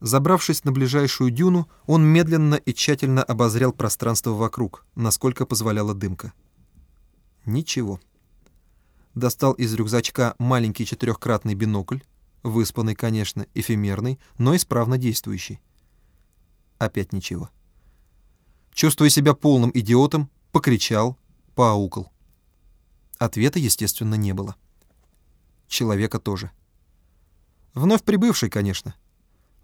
Забравшись на ближайшую дюну, он медленно и тщательно обозрел пространство вокруг, насколько позволяла дымка. Ничего. Достал из рюкзачка маленький четырехкратный бинокль, выспанный, конечно, эфемерный, но исправно действующий. Опять ничего. Чувствуя себя полным идиотом, покричал, поаукал. Ответа, естественно, не было. Человека тоже. Вновь прибывший, конечно.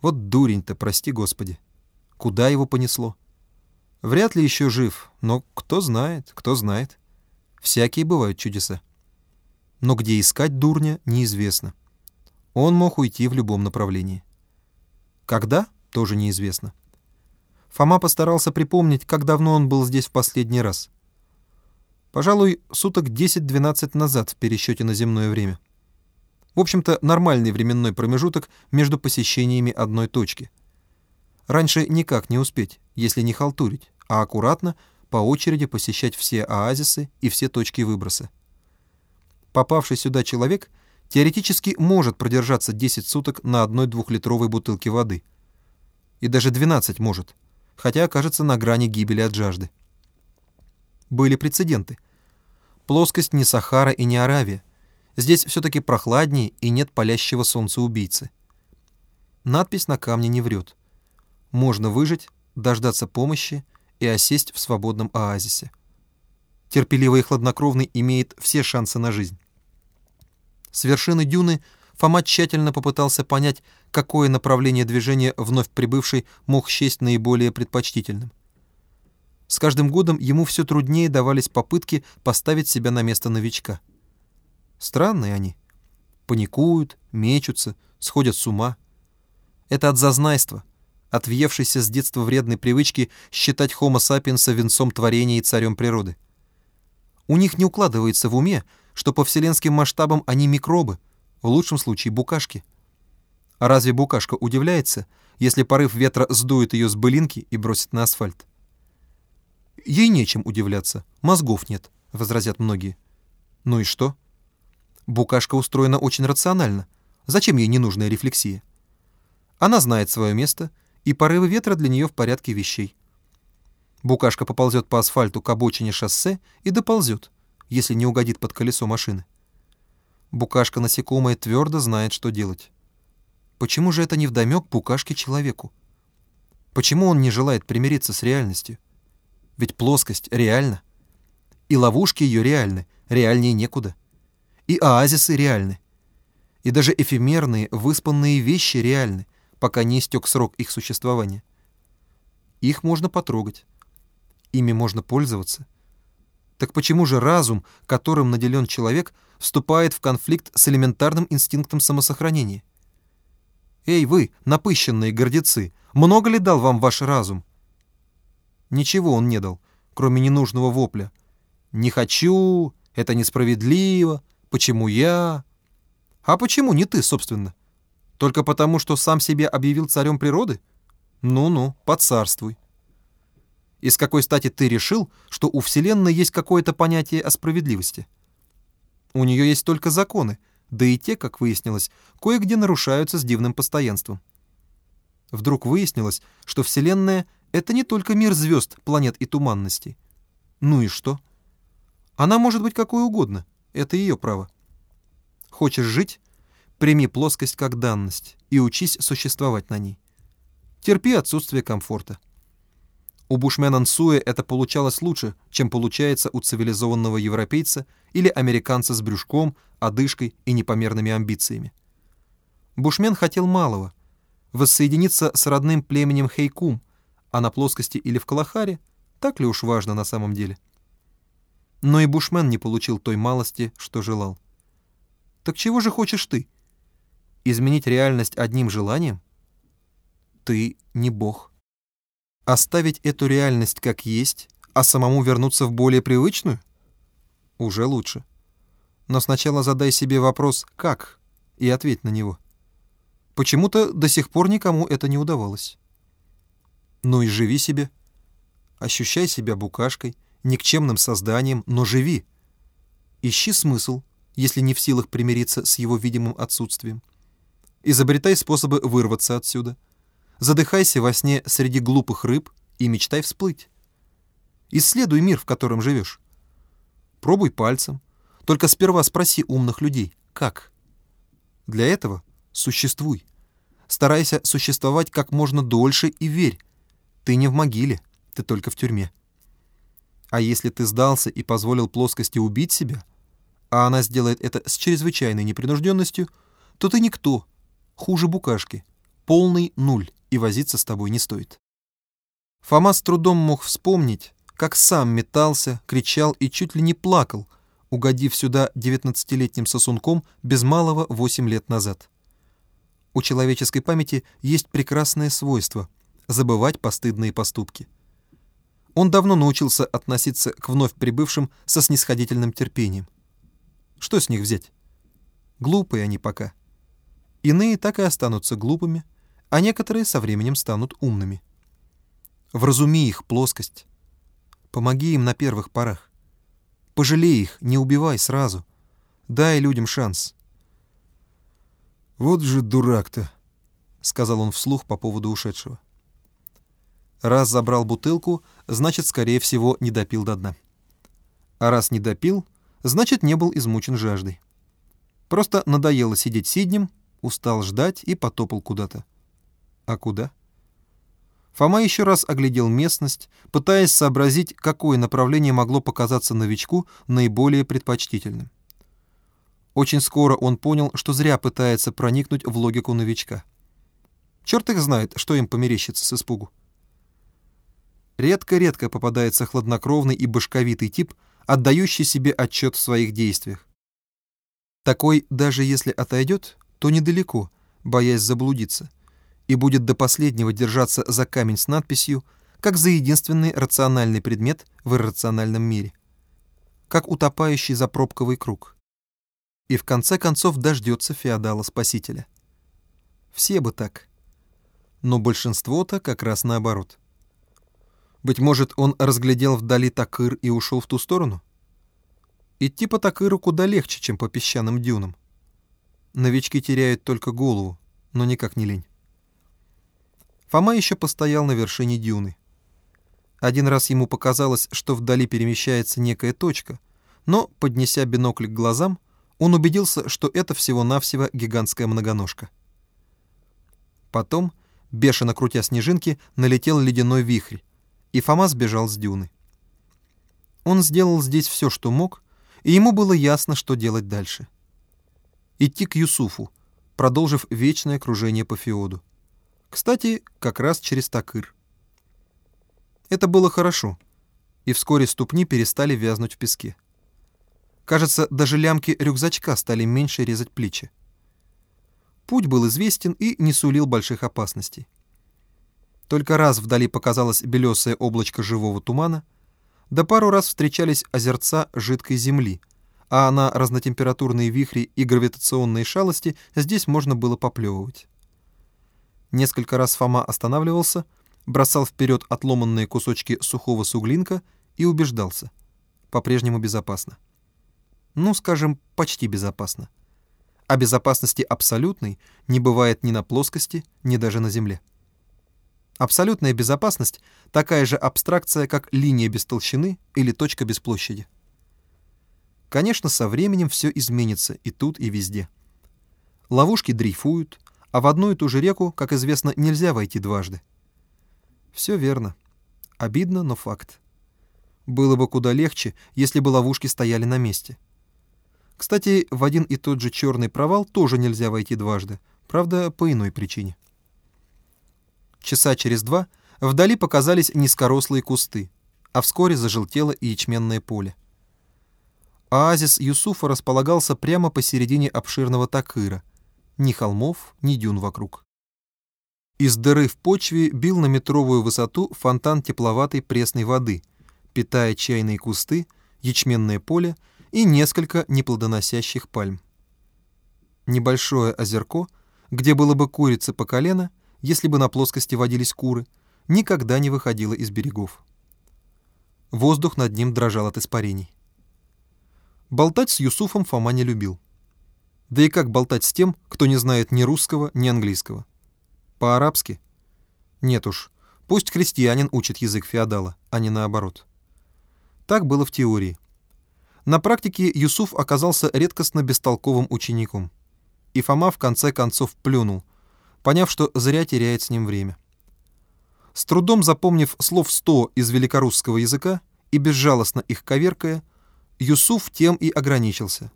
Вот дурень-то, прости господи. Куда его понесло? Вряд ли еще жив, но кто знает, кто знает. Всякие бывают чудеса. Но где искать дурня, неизвестно. Он мог уйти в любом направлении. Когда, тоже неизвестно. Фома постарался припомнить, как давно он был здесь в последний раз. Пожалуй, суток 10-12 назад в пересчете на земное время. В общем-то, нормальный временной промежуток между посещениями одной точки. Раньше никак не успеть, если не халтурить, а аккуратно, по очереди посещать все оазисы и все точки выброса. Попавший сюда человек теоретически может продержаться 10 суток на одной двухлитровой бутылке воды. И даже 12 может, хотя окажется на грани гибели от жажды. Были прецеденты. Плоскость не Сахара и не Аравия, Здесь все-таки прохладнее и нет палящего солнца убийцы. Надпись на камне не врет. Можно выжить, дождаться помощи и осесть в свободном оазисе. Терпеливый и хладнокровный имеет все шансы на жизнь. С вершины дюны Фома тщательно попытался понять, какое направление движения вновь прибывший мог счесть наиболее предпочтительным. С каждым годом ему все труднее давались попытки поставить себя на место новичка — Странные они. Паникуют, мечутся, сходят с ума. Это от зазнайства, от въевшейся с детства вредной привычки считать хомо сапиенса венцом творения и царем природы. У них не укладывается в уме, что по вселенским масштабам они микробы, в лучшем случае букашки. А разве букашка удивляется, если порыв ветра сдует ее с былинки и бросит на асфальт? Ей нечем удивляться, мозгов нет, возразят многие. Ну и что? Букашка устроена очень рационально. Зачем ей ненужная рефлексия? Она знает свое место, и порывы ветра для нее в порядке вещей. Букашка поползет по асфальту к обочине шоссе и доползет, если не угодит под колесо машины. Букашка насекомое твердо знает, что делать. Почему же это не вдомек букашке человеку? Почему он не желает примириться с реальностью? Ведь плоскость реальна. И ловушки ее реальны, реальнее некуда. И оазисы реальны. И даже эфемерные, выспанные вещи реальны, пока не истек срок их существования. Их можно потрогать. Ими можно пользоваться. Так почему же разум, которым наделен человек, вступает в конфликт с элементарным инстинктом самосохранения? Эй, вы, напыщенные гордецы, много ли дал вам ваш разум? Ничего он не дал, кроме ненужного вопля. «Не хочу», «это несправедливо», Почему я? А почему не ты, собственно? Только потому, что сам себе объявил царем природы? Ну-ну, поцарствуй. И с какой стати ты решил, что у Вселенной есть какое-то понятие о справедливости? У нее есть только законы, да и те, как выяснилось, кое-где нарушаются с дивным постоянством. Вдруг выяснилось, что Вселенная — это не только мир звезд, планет и туманностей. Ну и что? Она может быть какой угодно — это ее право. Хочешь жить? Прими плоскость как данность и учись существовать на ней. Терпи отсутствие комфорта. У бушмена Нсуэ это получалось лучше, чем получается у цивилизованного европейца или американца с брюшком, одышкой и непомерными амбициями. Бушмен хотел малого — воссоединиться с родным племенем Хейкум, а на плоскости или в Калахаре так ли уж важно на самом деле? Но и Бушмен не получил той малости, что желал. Так чего же хочешь ты? Изменить реальность одним желанием? Ты не бог. Оставить эту реальность как есть, а самому вернуться в более привычную? Уже лучше. Но сначала задай себе вопрос «как?» и ответь на него. Почему-то до сих пор никому это не удавалось. Ну и живи себе. Ощущай себя букашкой, никчемным созданием, но живи. Ищи смысл, если не в силах примириться с его видимым отсутствием. Изобретай способы вырваться отсюда. задыхайся во сне среди глупых рыб и мечтай всплыть. Исследуй мир, в котором живешь. Пробуй пальцем, только сперва спроси умных людей, как. Для этого существуй. Старайся существовать как можно дольше и верь. Ты не в могиле, ты только в тюрьме. А если ты сдался и позволил плоскости убить себя, а она сделает это с чрезвычайной непринужденностью, то ты никто, хуже букашки, полный нуль, и возиться с тобой не стоит. Фома с трудом мог вспомнить, как сам метался, кричал и чуть ли не плакал, угодив сюда девятнадцатилетним сосунком без малого восемь лет назад. У человеческой памяти есть прекрасное свойство — забывать постыдные поступки. Он давно научился относиться к вновь прибывшим со снисходительным терпением. Что с них взять? Глупые они пока. Иные так и останутся глупыми, а некоторые со временем станут умными. Вразуми их плоскость. Помоги им на первых порах. Пожалей их, не убивай сразу. Дай людям шанс. «Вот же дурак-то», — сказал он вслух по поводу ушедшего. Раз забрал бутылку, значит, скорее всего, не допил до дна. А раз не допил, значит, не был измучен жаждой. Просто надоело сидеть сиднем, устал ждать и потопал куда-то. А куда? Фома еще раз оглядел местность, пытаясь сообразить, какое направление могло показаться новичку наиболее предпочтительным. Очень скоро он понял, что зря пытается проникнуть в логику новичка. Черт их знает, что им померещится с испугу. Редко-редко попадается хладнокровный и башковитый тип, отдающий себе отчет в своих действиях. Такой, даже если отойдет, то недалеко, боясь заблудиться и будет до последнего держаться за камень с надписью, как за единственный рациональный предмет в иррациональном мире. Как утопающий за пробковый круг. И в конце концов дождется феодала-спасителя. Все бы так. Но большинство-то как раз наоборот. Быть может, он разглядел вдали Такыр и ушел в ту сторону? Идти по Такыру куда легче, чем по песчаным дюнам. Новички теряют только голову, но никак не лень. Фома еще постоял на вершине дюны. Один раз ему показалось, что вдали перемещается некая точка, но, поднеся бинокль к глазам, он убедился, что это всего-навсего гигантская многоножка. Потом, бешено крутя снежинки, налетел ледяной вихрь, и Фома сбежал с дюны. Он сделал здесь все, что мог, и ему было ясно, что делать дальше. Идти к Юсуфу, продолжив вечное кружение по Феоду. Кстати, как раз через Такыр. Это было хорошо, и вскоре ступни перестали вязнуть в песке. Кажется, даже лямки рюкзачка стали меньше резать плечи. Путь был известен и не сулил больших опасностей. Только раз вдали показалось белесое облачко живого тумана, да пару раз встречались озерца жидкой земли, а на разнотемпературные вихри и гравитационные шалости здесь можно было поплевывать. Несколько раз Фома останавливался, бросал вперед отломанные кусочки сухого суглинка и убеждался. По-прежнему безопасно. Ну, скажем, почти безопасно. А безопасности абсолютной не бывает ни на плоскости, ни даже на Земле. Абсолютная безопасность — такая же абстракция, как линия без толщины или точка без площади. Конечно, со временем все изменится и тут, и везде. Ловушки дрейфуют, а в одну и ту же реку, как известно, нельзя войти дважды. Все верно. Обидно, но факт. Было бы куда легче, если бы ловушки стояли на месте. Кстати, в один и тот же черный провал тоже нельзя войти дважды, правда, по иной причине. Часа через два вдали показались низкорослые кусты, а вскоре зажелтело и ячменное поле. Оазис Юсуфа располагался прямо посередине обширного такыра — ни холмов, ни дюн вокруг. Из дыры в почве бил на метровую высоту фонтан тепловатой пресной воды, питая чайные кусты, ячменное поле и несколько неплодоносящих пальм. Небольшое озерко, где было бы курица по колено, если бы на плоскости водились куры, никогда не выходило из берегов. Воздух над ним дрожал от испарений. Болтать с Юсуфом Фома не любил. Да и как болтать с тем, кто не знает ни русского, ни английского? По-арабски? Нет уж, пусть крестьянин учит язык феодала, а не наоборот. Так было в теории. На практике Юсуф оказался редкостно бестолковым учеником. И Фома в конце концов плюнул, поняв, что зря теряет с ним время. С трудом запомнив слов сто из великорусского языка и безжалостно их коверкая, Юсуф тем и ограничился.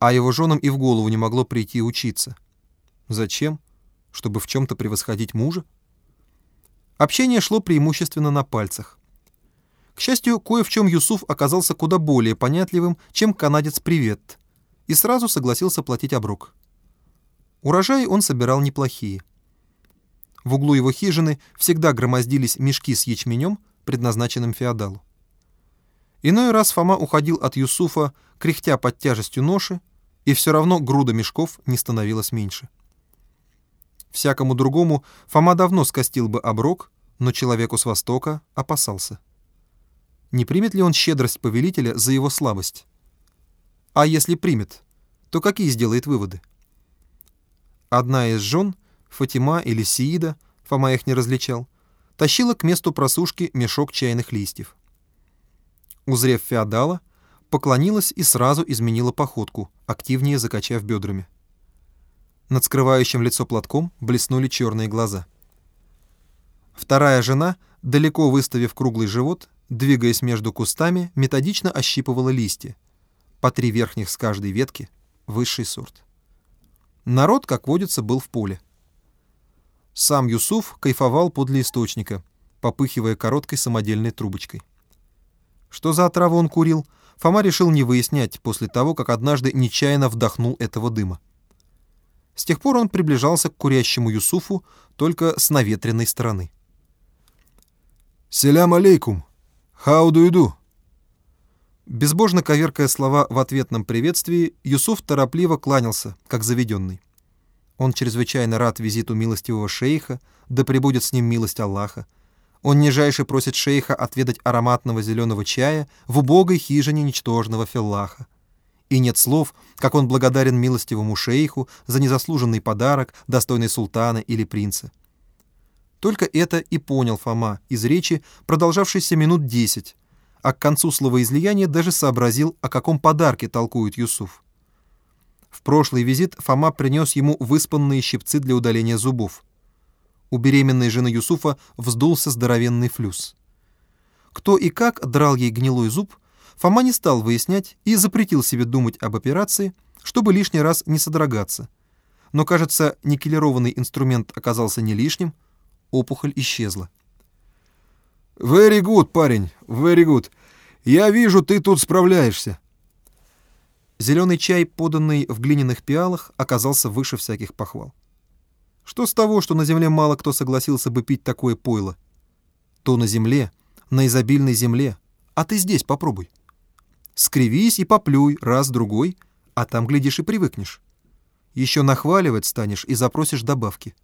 А его женам и в голову не могло прийти учиться. Зачем? Чтобы в чем-то превосходить мужа? Общение шло преимущественно на пальцах. К счастью, кое в чем Юсуф оказался куда более понятливым, чем канадец «Привет», и сразу согласился платить оброк. Урожаи он собирал неплохие. В углу его хижины всегда громоздились мешки с ячменем, предназначенным феодалу. Иной раз Фома уходил от Юсуфа, кряхтя под тяжестью ноши, и все равно груда мешков не становилась меньше. Всякому другому Фома давно скостил бы оброк, но человеку с Востока опасался. Не примет ли он щедрость повелителя за его слабость? А если примет, то какие сделает выводы? Одна из жен, Фатима или Сиида, Фома их не различал, тащила к месту просушки мешок чайных листьев. Узрев феодала, поклонилась и сразу изменила походку, активнее закачав бедрами. Над скрывающим лицо платком блеснули черные глаза. Вторая жена, далеко выставив круглый живот, двигаясь между кустами, методично ощипывала листья. По три верхних с каждой ветки — высший сорт. Народ, как водится, был в поле. Сам Юсуф кайфовал подле источника, попыхивая короткой самодельной трубочкой. Что за отраву он курил, Фома решил не выяснять после того, как однажды нечаянно вдохнул этого дыма. С тех пор он приближался к курящему Юсуфу только с наветренной стороны. «Селям алейкум! You do?» Безбожно коверкая слова в ответном приветствии, Юсуф торопливо кланялся, как заведенный. Он чрезвычайно рад визиту милостивого шейха, да пребудет с ним милость Аллаха. Он нижайше просит шейха отведать ароматного зеленого чая в убогой хижине ничтожного филлаха. И нет слов, как он благодарен милостивому шейху за незаслуженный подарок, достойный султана или принца. Только это и понял Фома из речи, продолжавшейся минут десять, а к концу словоизлияния даже сообразил, о каком подарке толкует Юсуф. В прошлый визит Фома принес ему выспанные щипцы для удаления зубов. У беременной жены Юсуфа вздулся здоровенный флюс. Кто и как драл ей гнилой зуб, Фома не стал выяснять и запретил себе думать об операции, чтобы лишний раз не содрогаться. Но, кажется, никелированный инструмент оказался не лишним, опухоль исчезла. «Very good, парень, very good. Я вижу, ты тут справляешься». Зеленый чай, поданный в глиняных пиалах, оказался выше всяких похвал. Что с того, что на земле мало кто согласился бы пить такое пойло? То на земле, на изобильной земле, а ты здесь попробуй. Скривись и поплюй раз-другой, а там, глядишь, и привыкнешь. Еще нахваливать станешь и запросишь добавки.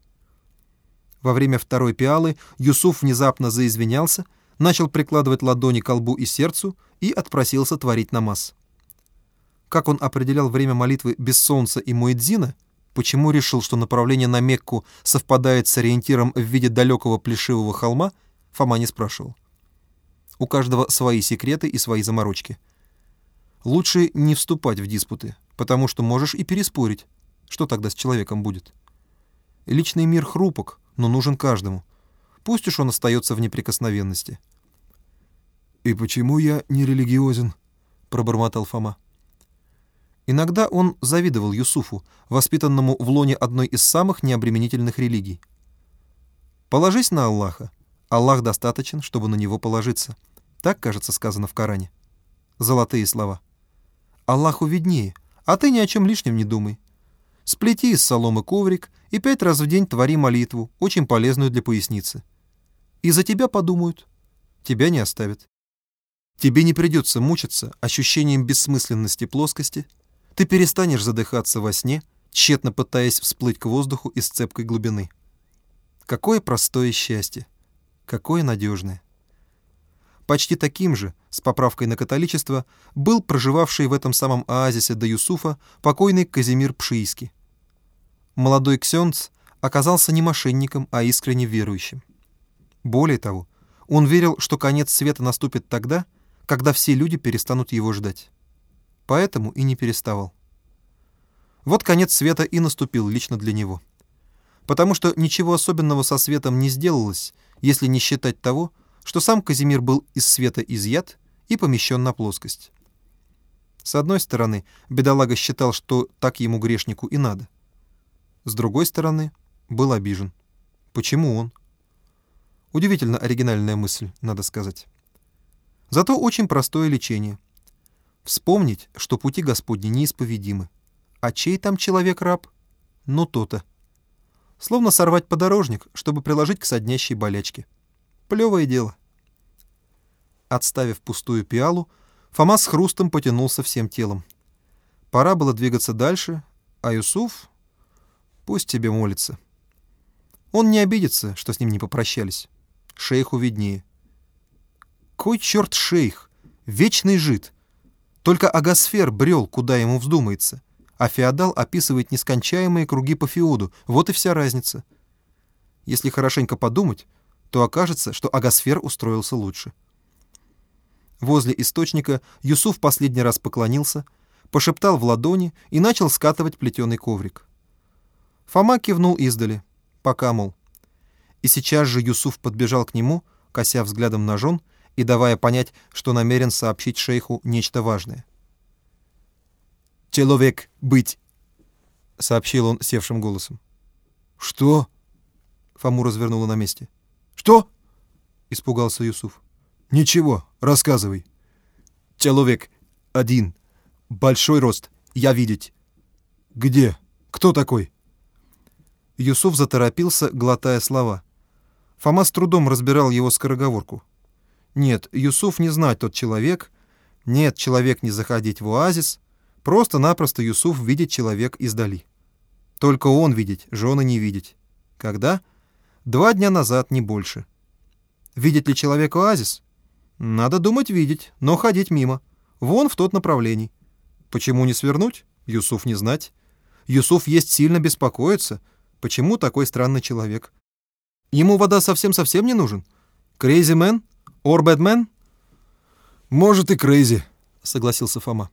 Во время второй пиалы Юсуф внезапно заизвинялся, начал прикладывать ладони к лбу и сердцу и отпросился творить намаз. Как он определял время молитвы без солнца и Муэдзина, почему решил, что направление на Мекку совпадает с ориентиром в виде далекого плешивого холма, Фома не спрашивал. У каждого свои секреты и свои заморочки. Лучше не вступать в диспуты, потому что можешь и переспорить. Что тогда с человеком будет? Личный мир хрупок, но нужен каждому. Пусть уж он остается в неприкосновенности. «И почему я не религиозен?» — пробормотал Фома. Иногда он завидовал Юсуфу, воспитанному в лоне одной из самых необременительных религий. «Положись на Аллаха. Аллах достаточен, чтобы на него положиться». Так, кажется, сказано в Коране. Золотые слова. Аллаху виднее, а ты ни о чем лишнем не думай. Сплети из соломы коврик и пять раз в день твори молитву, очень полезную для поясницы. И за тебя подумают. Тебя не оставят. Тебе не придется мучиться ощущением бессмысленности плоскости. Ты перестанешь задыхаться во сне, тщетно пытаясь всплыть к воздуху из цепкой глубины. Какое простое счастье! Какое надежное! Почти таким же, с поправкой на католичество, был проживавший в этом самом оазисе до Юсуфа покойный Казимир Пшийский. Молодой ксенц, оказался не мошенником, а искренне верующим. Более того, он верил, что конец света наступит тогда, когда все люди перестанут его ждать. Поэтому и не переставал. Вот конец света и наступил лично для него. Потому что ничего особенного со светом не сделалось, если не считать того, что сам Казимир был из света изъят и помещен на плоскость. С одной стороны, бедолага считал, что так ему грешнику и надо. С другой стороны, был обижен. Почему он? Удивительно оригинальная мысль, надо сказать. Зато очень простое лечение. Вспомнить, что пути Господни неисповедимы. А чей там человек-раб? Ну, то-то. Словно сорвать подорожник, чтобы приложить к соднящей болячке. Плевое дело. Отставив пустую пиалу, Фома с хрустом потянулся всем телом. Пора было двигаться дальше, а Юсуф... Пусть тебе молится. Он не обидится, что с ним не попрощались. Шейху виднее. Кой черт шейх? Вечный жид. Только Агасфер брел, куда ему вздумается, а феодал описывает нескончаемые круги по феоду. Вот и вся разница. Если хорошенько подумать, то окажется, что Агасфер устроился лучше. — Возле источника Юсуф последний раз поклонился, пошептал в ладони и начал скатывать плетеный коврик. Фома кивнул издали, пока, мол. И сейчас же Юсуф подбежал к нему, кося взглядом на жен и давая понять, что намерен сообщить шейху нечто важное. «Человек быть!» — сообщил он севшим голосом. «Что?» — Фому развернуло на месте. «Что?» — испугался Юсуф. «Ничего, рассказывай». «Человек один. Большой рост. Я видеть». «Где? Кто такой?» Юсуф заторопился, глотая слова. Фома с трудом разбирал его скороговорку. Нет, Юсуф не знать тот человек. Нет, человек не заходить в оазис. Просто-напросто Юсуф видит человек издали. Только он видеть, жены не видеть. Когда? Два дня назад, не больше. Видит ли человек оазис? Надо думать видеть, но ходить мимо. Вон в тот направлении. Почему не свернуть? Юсуф не знать. Юсуф есть сильно беспокоится. Почему такой странный человек? Ему вода совсем-совсем не нужен? Crazy man? Or bad man? Может и crazy, согласился Фома.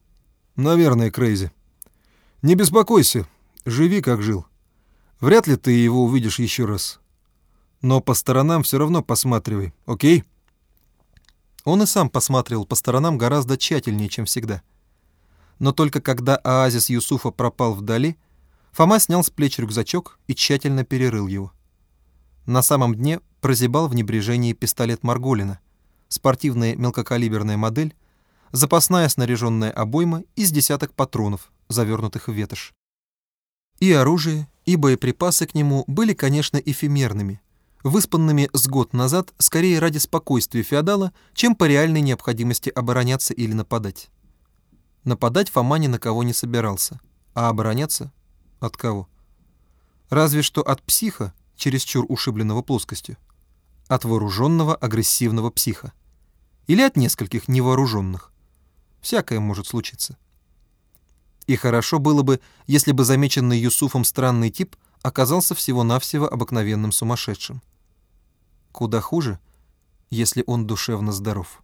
Наверное, crazy. Не беспокойся, живи как жил. Вряд ли ты его увидишь еще раз. Но по сторонам все равно посматривай, окей? Он и сам посматривал по сторонам гораздо тщательнее, чем всегда. Но только когда оазис Юсуфа пропал вдали, Фома снял с плеч рюкзачок и тщательно перерыл его. На самом дне прозябал в небрежении пистолет Марголина, спортивная мелкокалиберная модель, запасная снаряженная обойма из десяток патронов, завернутых в ветошь. И оружие, и боеприпасы к нему были, конечно, эфемерными — выспанными с год назад скорее ради спокойствия феодала, чем по реальной необходимости обороняться или нападать. Нападать Фома ни на кого не собирался, а обороняться от кого? Разве что от психа, чересчур ушибленного плоскостью, от вооруженного агрессивного психа. Или от нескольких невооруженных. Всякое может случиться. И хорошо было бы, если бы замеченный Юсуфом странный тип оказался всего-навсего обыкновенным сумасшедшим. Куда хуже, если он душевно здоров.